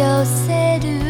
寄せる